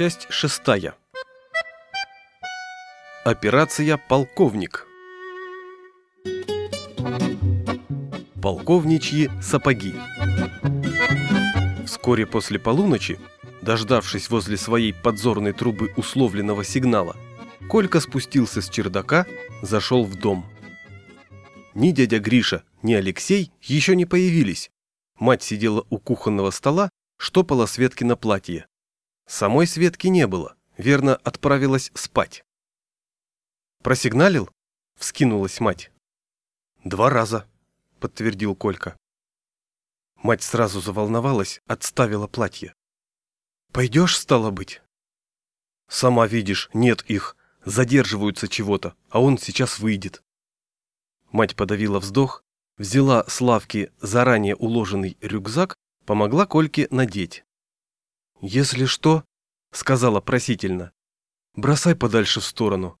Часть шестая. Операция «Полковник». Полковничьи сапоги. Вскоре после полуночи, дождавшись возле своей подзорной трубы условленного сигнала, Колька спустился с чердака, зашел в дом. Ни дядя Гриша, ни Алексей еще не появились. Мать сидела у кухонного стола, штопала Светки на платье. Самой Светки не было, верно, отправилась спать. «Просигналил?» — вскинулась мать. «Два раза», — подтвердил Колька. Мать сразу заволновалась, отставила платье. «Пойдешь, стало быть?» «Сама видишь, нет их, задерживаются чего-то, а он сейчас выйдет». Мать подавила вздох, взяла с лавки заранее уложенный рюкзак, помогла Кольке надеть. «Если что», — сказала просительно, — «бросай подальше в сторону».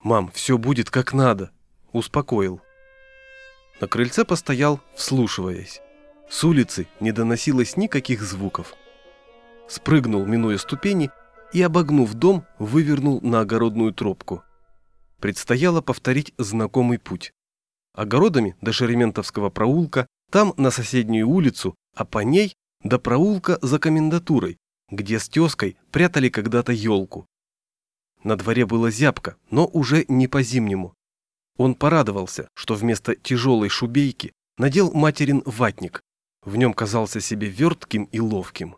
«Мам, все будет как надо», — успокоил. На крыльце постоял, вслушиваясь. С улицы не доносилось никаких звуков. Спрыгнул, минуя ступени, и, обогнув дом, вывернул на огородную тропку. Предстояло повторить знакомый путь. Огородами до Шерементовского проулка, там на соседнюю улицу, а по ней до проулка за комендатурой, где с тезкой прятали когда-то елку. На дворе было зябко, но уже не по-зимнему. Он порадовался, что вместо тяжелой шубейки надел материн ватник. В нем казался себе вертким и ловким.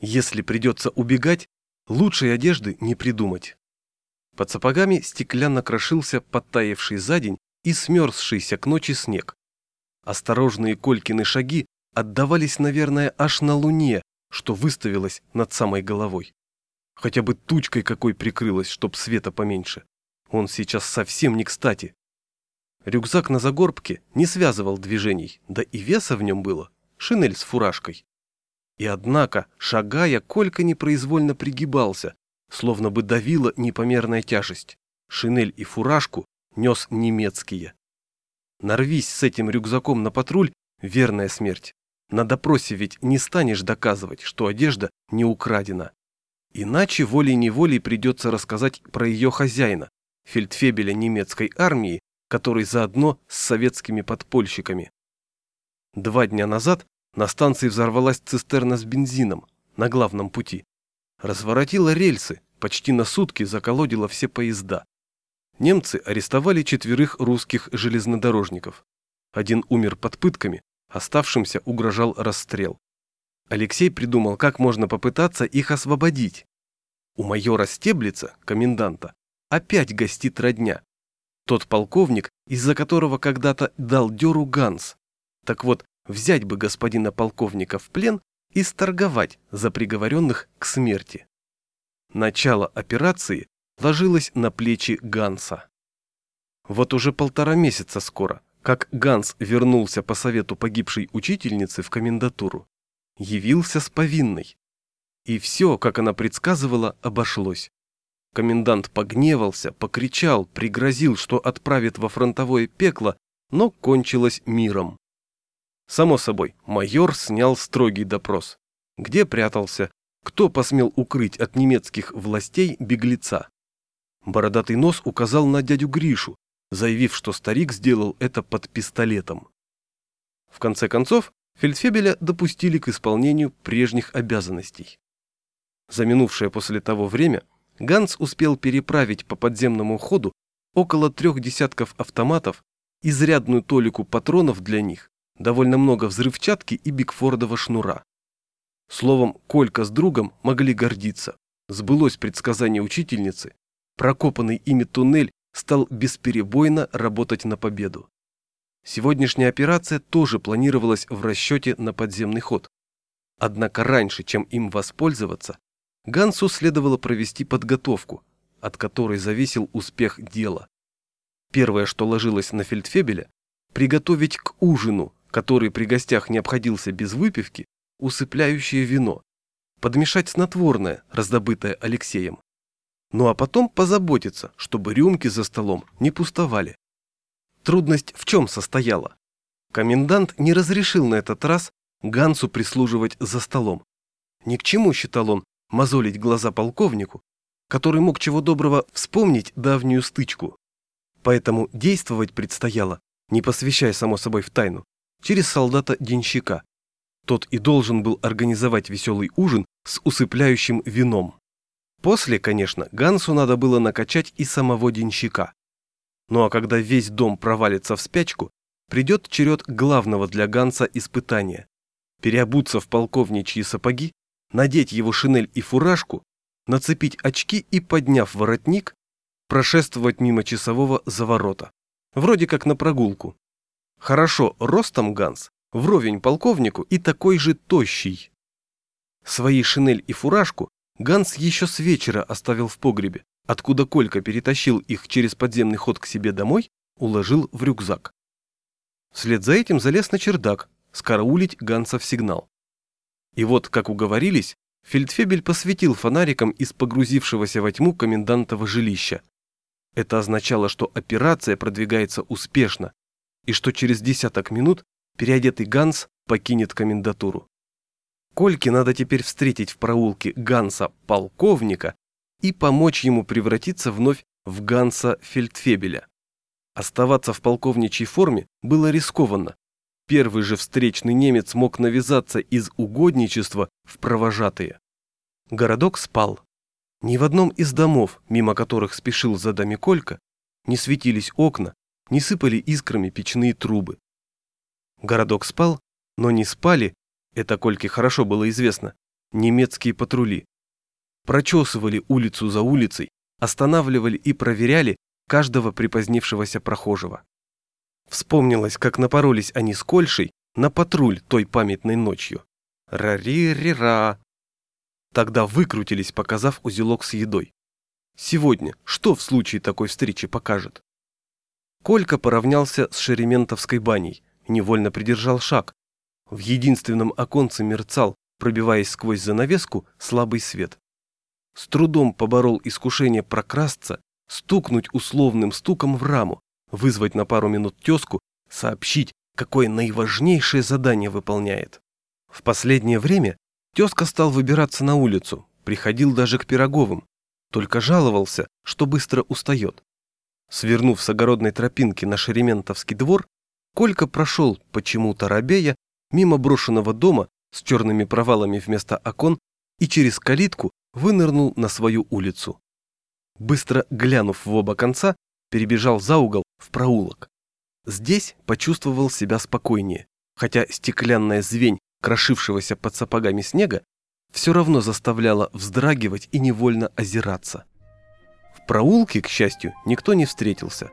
Если придется убегать, лучшей одежды не придумать. Под сапогами стеклянно крошился подтаявший за день и смерзшийся к ночи снег. Осторожные Колькины шаги отдавались, наверное, аж на луне, что выставилась над самой головой. Хотя бы тучкой какой прикрылась, чтоб света поменьше. Он сейчас совсем не кстати. Рюкзак на загорбке не связывал движений, да и веса в нем было, шинель с фуражкой. И однако, шагая, Колька непроизвольно пригибался, словно бы давила непомерная тяжесть. Шинель и фуражку нес немецкие. Нарвись с этим рюкзаком на патруль, верная смерть. На допросе ведь не станешь доказывать, что одежда не украдена. Иначе волей-неволей придется рассказать про ее хозяина, фельдфебеля немецкой армии, который заодно с советскими подпольщиками. Два дня назад на станции взорвалась цистерна с бензином на главном пути. Разворотила рельсы, почти на сутки заколодила все поезда. Немцы арестовали четверых русских железнодорожников. Один умер под пытками, Оставшимся угрожал расстрел. Алексей придумал, как можно попытаться их освободить. У майора Стеблица, коменданта, опять гостит родня. Тот полковник, из-за которого когда-то дал дёру Ганс. Так вот, взять бы господина полковника в плен и сторговать за приговоренных к смерти. Начало операции ложилось на плечи Ганса. Вот уже полтора месяца скоро как Ганс вернулся по совету погибшей учительницы в комендатуру. Явился с повинной. И все, как она предсказывала, обошлось. Комендант погневался, покричал, пригрозил, что отправит во фронтовое пекло, но кончилось миром. Само собой, майор снял строгий допрос. Где прятался? Кто посмел укрыть от немецких властей беглеца? Бородатый нос указал на дядю Гришу, заявив, что старик сделал это под пистолетом. В конце концов, Фельдфебеля допустили к исполнению прежних обязанностей. За минувшее после того время Ганс успел переправить по подземному ходу около трех десятков автоматов, изрядную толику патронов для них, довольно много взрывчатки и бигфордова шнура. Словом, Колька с другом могли гордиться. Сбылось предсказание учительницы, прокопанный ими туннель стал бесперебойно работать на победу. Сегодняшняя операция тоже планировалась в расчете на подземный ход. Однако раньше, чем им воспользоваться, Гансу следовало провести подготовку, от которой зависел успех дела. Первое, что ложилось на фельдфебеля, приготовить к ужину, который при гостях не обходился без выпивки, усыпляющее вино, подмешать снотворное, раздобытое Алексеем, ну а потом позаботиться, чтобы рюмки за столом не пустовали. Трудность в чем состояла? Комендант не разрешил на этот раз Гансу прислуживать за столом. Ни к чему, считал он, мозолить глаза полковнику, который мог чего доброго вспомнить давнюю стычку. Поэтому действовать предстояло, не посвящая само собой в тайну, через солдата-денщика. Тот и должен был организовать веселый ужин с усыпляющим вином. После, конечно, Гансу надо было накачать и самого денщика. Ну а когда весь дом провалится в спячку, придет черед главного для Ганса испытания. Переобуться в полковничьи сапоги, надеть его шинель и фуражку, нацепить очки и, подняв воротник, прошествовать мимо часового за ворота. Вроде как на прогулку. Хорошо, ростом Ганс, вровень полковнику и такой же тощий. Свои шинель и фуражку Ганс еще с вечера оставил в погребе, откуда Колька перетащил их через подземный ход к себе домой, уложил в рюкзак. Вслед за этим залез на чердак, скараулить Ганса в сигнал. И вот, как уговорились, Фельдфебель посветил фонариком из погрузившегося во тьму комендантова жилища. Это означало, что операция продвигается успешно, и что через десяток минут переодетый Ганс покинет комендатуру. Кольке надо теперь встретить в проулке Ганса полковника и помочь ему превратиться вновь в Ганса Фельдфебеля. Оставаться в полковничьей форме было рискованно. Первый же встречный немец мог навязаться из угодничества в провожатые. Городок спал. Ни в одном из домов, мимо которых спешил за дами Колька, не светились окна, не сыпали искрами печные трубы. Городок спал, но не спали, это Кольке хорошо было известно, немецкие патрули. Прочесывали улицу за улицей, останавливали и проверяли каждого припозднившегося прохожего. Вспомнилось, как напоролись они с Кольшей на патруль той памятной ночью. Ра-ри-ри-ра. Тогда выкрутились, показав узелок с едой. Сегодня что в случае такой встречи покажет? Колька поравнялся с Шерементовской баней, невольно придержал шаг. В единственном оконце мерцал, пробиваясь сквозь занавеску, слабый свет. С трудом поборол искушение прокрасться, стукнуть условным стуком в раму, вызвать на пару минут тезку, сообщить, какое наиважнейшее задание выполняет. В последнее время тезка стал выбираться на улицу, приходил даже к Пироговым, только жаловался, что быстро устает. Свернув с огородной тропинки на Шерементовский двор, Колька прошел, почему-то робея, мимо брошенного дома с черными провалами вместо окон и через калитку вынырнул на свою улицу. Быстро глянув в оба конца, перебежал за угол в проулок. Здесь почувствовал себя спокойнее, хотя стеклянная звень, крошившегося под сапогами снега, все равно заставляла вздрагивать и невольно озираться. В проулке, к счастью, никто не встретился.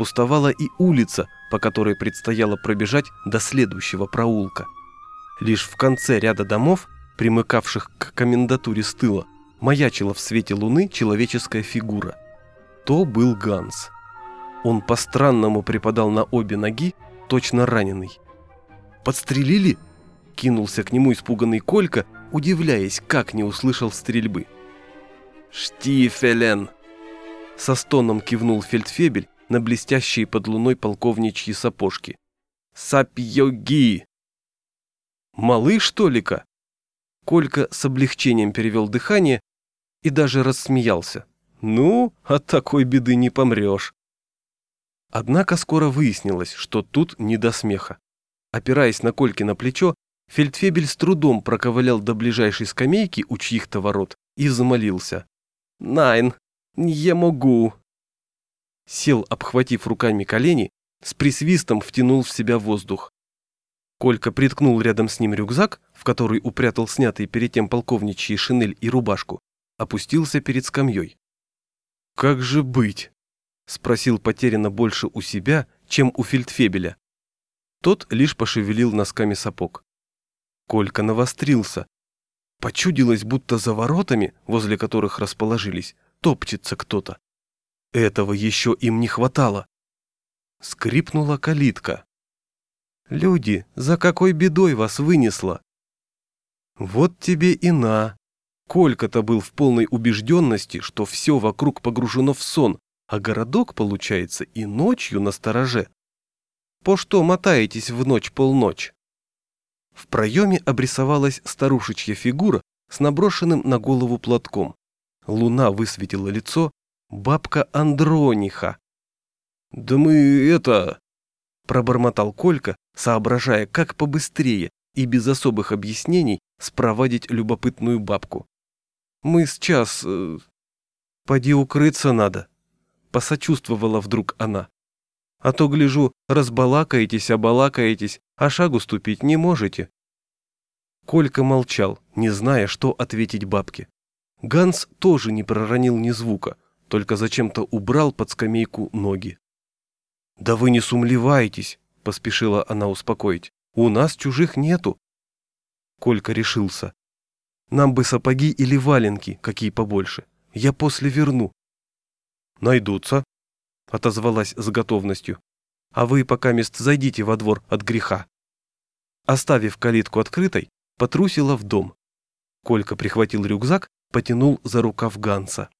Пустовала и улица, по которой предстояло пробежать до следующего проулка. Лишь в конце ряда домов, примыкавших к комендатуре с тыла, маячила в свете луны человеческая фигура. То был Ганс. Он по-странному припадал на обе ноги, точно раненый. «Подстрелили?» – кинулся к нему испуганный Колька, удивляясь, как не услышал стрельбы. «Штифелен!» Со стоном кивнул фельдфебель на блестящие под луной полковничьи сапожки. «Сапьоги!» «Малы, что ли-ка?» Колька с облегчением перевел дыхание и даже рассмеялся. «Ну, от такой беды не помрешь». Однако скоро выяснилось, что тут не до смеха. Опираясь на Кольки на плечо, Фельдфебель с трудом проковылял до ближайшей скамейки у чьих-то ворот и замолился. «Найн, «Не могу!» Сел, обхватив руками колени, с присвистом втянул в себя воздух. Колька приткнул рядом с ним рюкзак, в который упрятал снятые перед тем полковничьи шинель и рубашку, опустился перед скамьей. «Как же быть?» – спросил потерянно больше у себя, чем у фельдфебеля. Тот лишь пошевелил носками сапог. Колька навострился. Почудилось, будто за воротами, возле которых расположились, топчется кто-то. Этого еще им не хватало. Скрипнула калитка. «Люди, за какой бедой вас вынесло?» «Вот тебе и на!» Колька-то был в полной убежденности, что все вокруг погружено в сон, а городок, получается, и ночью на стороже. «По что мотаетесь в ночь полночь?» В проеме обрисовалась старушечья фигура с наброшенным на голову платком. Луна высветила лицо, бабка Андрониха. «Да мы это...» – пробормотал Колька, соображая, как побыстрее и без особых объяснений спровадить любопытную бабку. «Мы сейчас... Э, поди укрыться надо», – посочувствовала вдруг она. «А то, гляжу, разбалакаетесь, обалакаетесь, а шагу ступить не можете». Колька молчал, не зная, что ответить бабке. Ганс тоже не проронил ни звука, только зачем-то убрал под скамейку ноги. «Да вы не сумлевайтесь», — поспешила она успокоить. «У нас чужих нету». Колька решился. «Нам бы сапоги или валенки, какие побольше. Я после верну». «Найдутся», — отозвалась с готовностью. «А вы пока мест зайдите во двор от греха». Оставив калитку открытой, потрусила в дом. Колька прихватил рюкзак, потянул за рукав Ганса.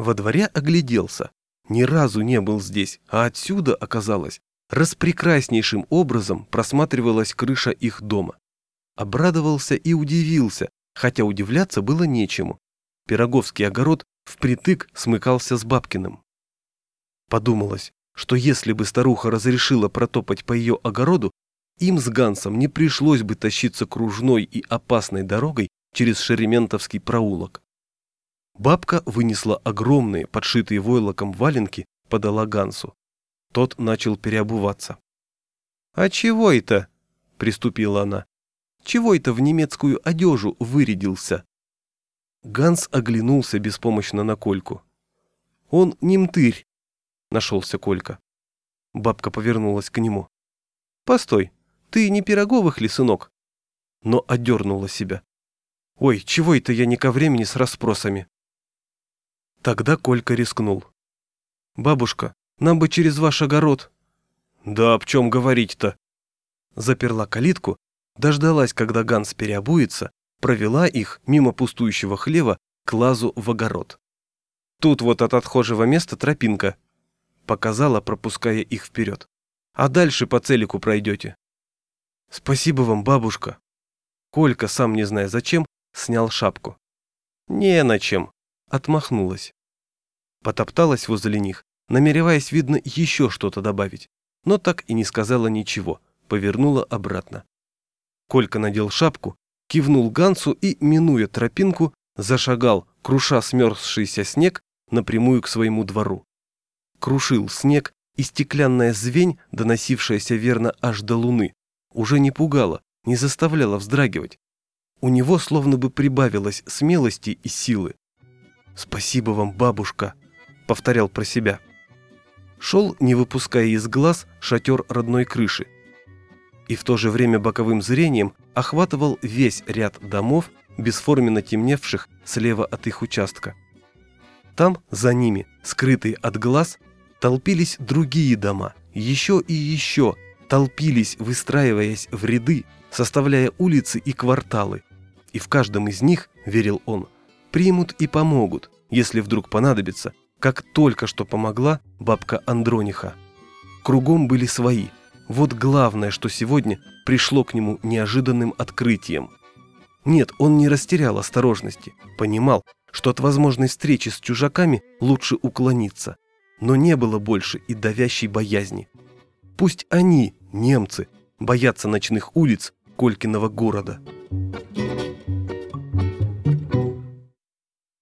Во дворе огляделся ни разу не был здесь, а отсюда, оказалось, распрекраснейшим образом просматривалась крыша их дома. Обрадовался и удивился, хотя удивляться было нечему. Пироговский огород впритык смыкался с Бабкиным. Подумалось, что если бы старуха разрешила протопать по ее огороду, им с Гансом не пришлось бы тащиться кружной и опасной дорогой через Шерементовский проулок. Бабка вынесла огромные, подшитые войлоком валенки, подала Гансу. Тот начал переобуваться. «А чего это?» – приступила она. «Чего это в немецкую одежу вырядился?» Ганс оглянулся беспомощно на Кольку. «Он немтырь», – нашелся Колька. Бабка повернулась к нему. «Постой, ты не Пироговых ли, сынок?» Но одернула себя. «Ой, чего это я не ко времени с расспросами?» Тогда Колька рискнул. «Бабушка, нам бы через ваш огород». «Да об чем говорить-то?» Заперла калитку, дождалась, когда Ганс переобуется, провела их мимо пустующего хлева к лазу в огород. «Тут вот от отхожего места тропинка», показала, пропуская их вперед. «А дальше по целику пройдете». «Спасибо вам, бабушка». Колька, сам не зная зачем, снял шапку. «Не на чем», отмахнулась. Потопталась возле них, намереваясь, видно, еще что-то добавить, но так и не сказала ничего, повернула обратно. Колька надел шапку, кивнул Гансу и, минуя тропинку, зашагал, круша смерзшийся снег, напрямую к своему двору. Крушил снег, и стеклянная звень, доносившаяся верно аж до луны, уже не пугала, не заставляла вздрагивать. У него словно бы прибавилось смелости и силы. «Спасибо вам, бабушка», — повторял про себя. Шел, не выпуская из глаз, шатер родной крыши. И в то же время боковым зрением охватывал весь ряд домов, бесформенно темневших слева от их участка. Там, за ними, скрытые от глаз, толпились другие дома, еще и еще, толпились, выстраиваясь в ряды, составляя улицы и кварталы. И в каждом из них, верил он, примут и помогут, если вдруг понадобится, как только что помогла бабка Андрониха. Кругом были свои. Вот главное, что сегодня пришло к нему неожиданным открытием. Нет, он не растерял осторожности, понимал, что от возможной встречи с чужаками лучше уклониться. Но не было больше и давящей боязни. Пусть они, немцы, боятся ночных улиц Колькиного города.